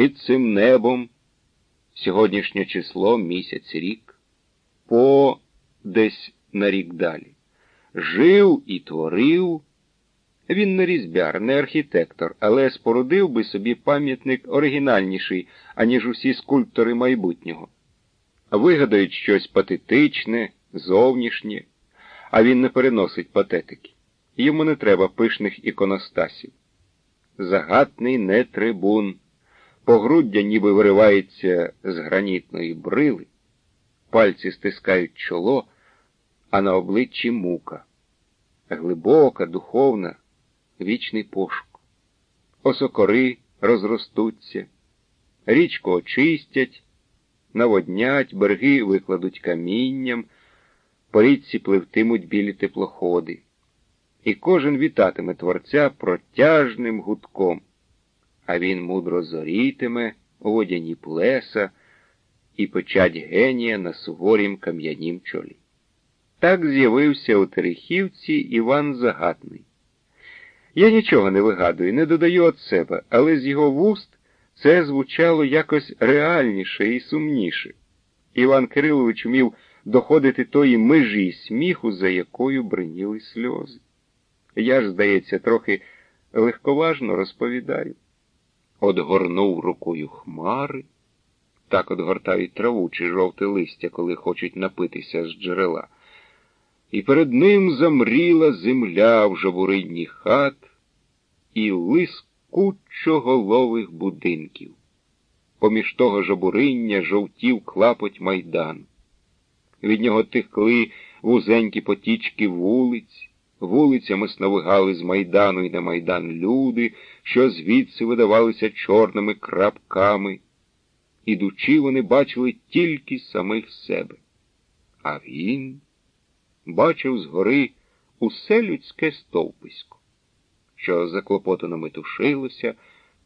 під цим небом, сьогоднішнє число, місяць, рік, по десь на рік далі. Жив і творив. Він не різьбяр, не архітектор, але спорудив би собі пам'ятник оригінальніший, аніж усі скульптори майбутнього. Вигадають щось патетичне, зовнішнє, а він не переносить патетики. Йому не треба пишних іконостасів. Загатний не трибун, погруддя ніби виривається з гранітної брили, пальці стискають чоло, а на обличчі мука. Глибока, духовна, вічний пошук. Осокори розростуться, річку очистять, наводнять, береги викладуть камінням, по річці пливтимуть білі теплоходи. І кожен вітатиме Творця протяжним гудком, а він мудро зорітиме у водяні плеса і печать генія на суворім кам'янім чолі. Так з'явився у Терехівці Іван Загатний. Я нічого не вигадую, не додаю від себе, але з його вуст це звучало якось реальніше і сумніше. Іван Кирилович вмів доходити тої межі сміху, за якою бриніли сльози. Я ж, здається, трохи легковажно розповідаю. Одгорнув рукою хмари, так отгортають траву чи жовте листя, коли хочуть напитися з джерела. І перед ним замріла земля в жабуридні хат і лискучоголових будинків. Поміж того жабуриння жовтів клапоть майдан. Від нього текли вузенькі потічки вулиць, вулицями сновигали з майдану і на майдан люди, що звідси видавалися чорними крапками. Ідучи, вони бачили тільки самих себе. А він бачив згори усе людське стовписько, що заклопотано метушилося,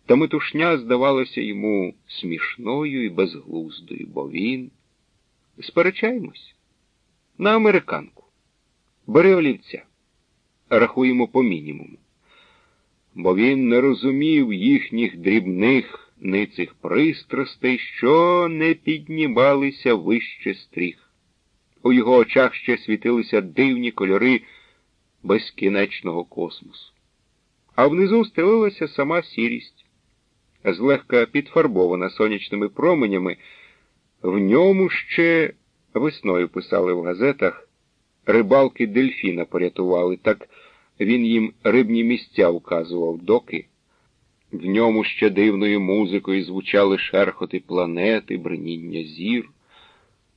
та метушня здавалася йому смішною і безглуздою, бо він. Сперечаємось на американку. Бери олівця, рахуємо по мінімуму. Бо він не розумів їхніх дрібних ницих пристрастей, що не піднімалися вище стріх. У його очах ще світилися дивні кольори безкінечного космосу. А внизу стелилася сама сірість, злегка підфарбована сонячними променями. В ньому ще весною писали в газетах рибалки дельфіна порятували, так він їм рибні місця вказував, доки. В ньому ще дивною музикою звучали шерхоти планети, бриніння зір.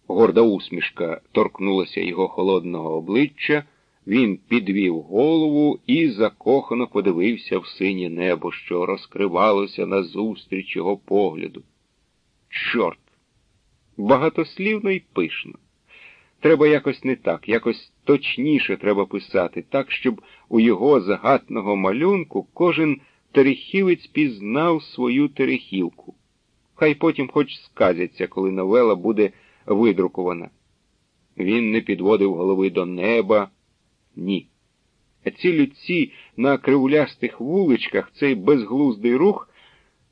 Горда усмішка торкнулася його холодного обличчя, він підвів голову і закохано подивився в синє небо, що розкривалося назустріч його погляду. Чорт! Багатослівно і пишно. Треба якось не так, якось точніше треба писати, так, щоб у його загатного малюнку кожен терехівець пізнав свою терехівку. Хай потім хоч сказяться, коли новела буде видрукована. Він не підводив голови до неба. Ні. А ці людці на кривулястих вуличках цей безглуздий рух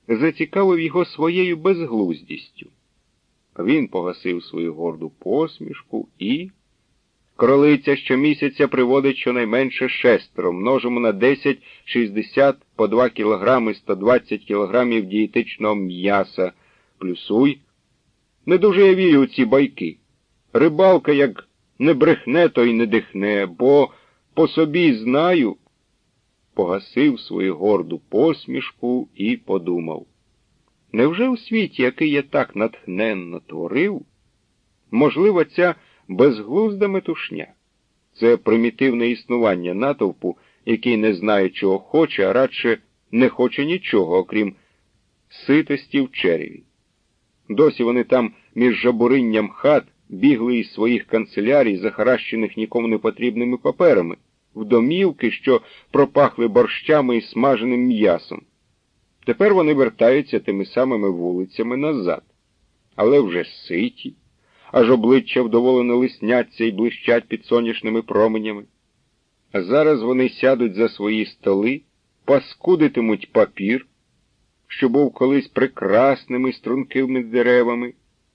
зацікавив його своєю безглуздістю. Він погасив свою горду посмішку і. Кролиця щомісяця приводить щонайменше шестеро, множимо на 10, 60 по 2 кілограми 120 кілограмів дієтичного м'яса. Плюсуй. Не дуже я вірю у ці байки. Рибалка як не брехне, то й не дихне, бо по собі знаю. Погасив свою горду посмішку і подумав. Невже у світі, який я так натхненно творив, можливо, ця безглузда метушня? Це примітивне існування натовпу, який не знає, чого хоче, а радше не хоче нічого, окрім ситості в череві. Досі вони там між жабуринням хат бігли із своїх канцелярій, захаращених нікому не потрібними паперами, в домівки, що пропахли борщами і смаженим м'ясом. Тепер вони вертаються тими самими вулицями назад, але вже ситі, аж обличчя вдоволено лисняться і блищать під сонячними променями. А зараз вони сядуть за свої столи, паскудитимуть папір що був колись прекрасними стрункими деревами.